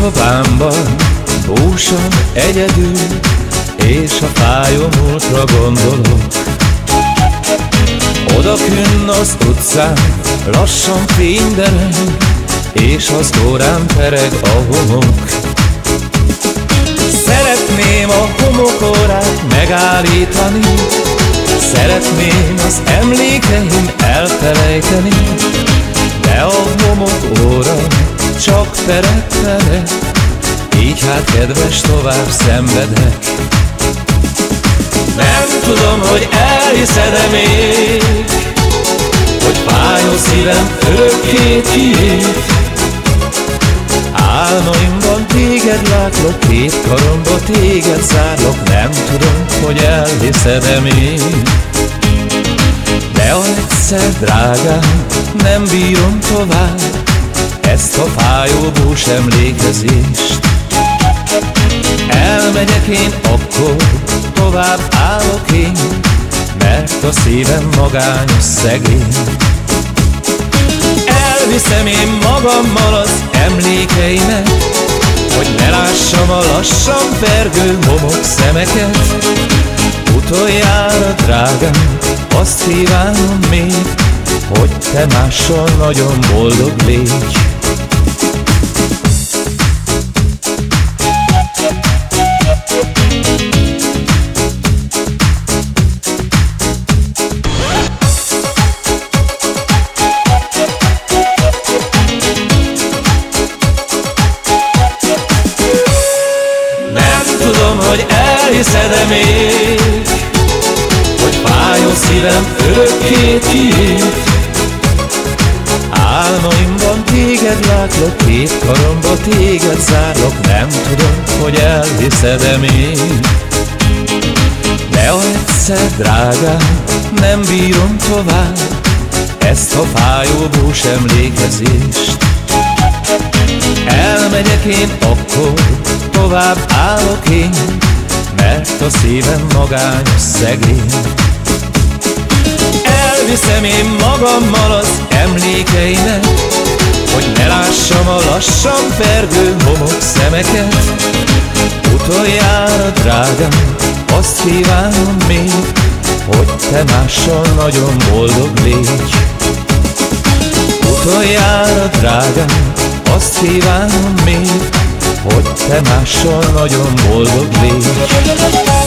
szobámban Búsan egyedül És a fájó múltra gondolok Oda künn az utcán Lassan fénydereg És az órán pereg a homok. Szeretném a homokórát megállítani Szeretném az emlékeim elfelejteni csak pereg Így hát kedves tovább szenvedek. Nem tudom, hogy elhiszed-e még Hogy fájó szívem örökké Álmaimban téged látlak, két karomba téged zárlak Nem tudom, hogy elhiszed-e még. De ha egyszer drágám, nem bírom tovább Ezt a fájó bús emlékezést. Elmegyek én akkor, tovább állok én Mert a szívem magányos szegény. Elviszem én magammal az emlékeimet Hogy ne lássam a lassan vergő homok szemeket. Utoljára drágám, azt kívánom még Hogy te mással nagyon boldog légy. Hogy elhiszed-e még Hogy fájó szívem örökké tiéd Álmaimban téged látlak, két karomba téged zárlak Nem tudom, hogy elhiszed-e még De ha egyszer drágám, nem bírom tovább Ezt a fájó bús emlékezést Elmegyek én akkor, tovább állok én, mert a szívem magányos szegény. Elviszem én magammal az emlékeimet, hogy ne lássam a lassan pergő homok szemeket. Utoljára, drágám, azt kívánom még, hogy te mással nagyon boldog légy. Utoljára, drágám, azt kívánom még, hogy te mással nagyon boldog légy